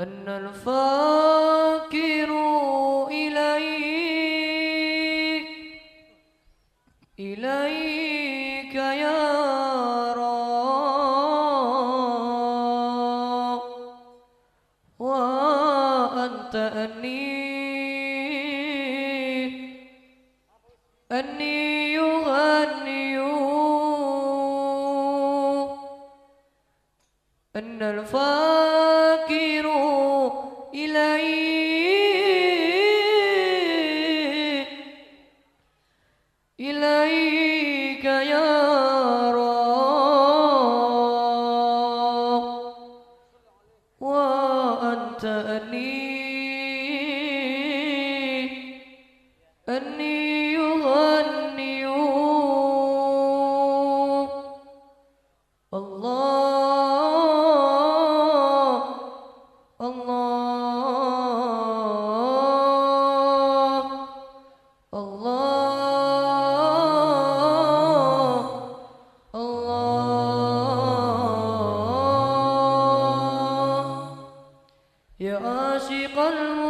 أن الفاكر إليك إليك يا رب. وأنت أني أني إليك يا رب وأنت أني أني يغني يا عاشق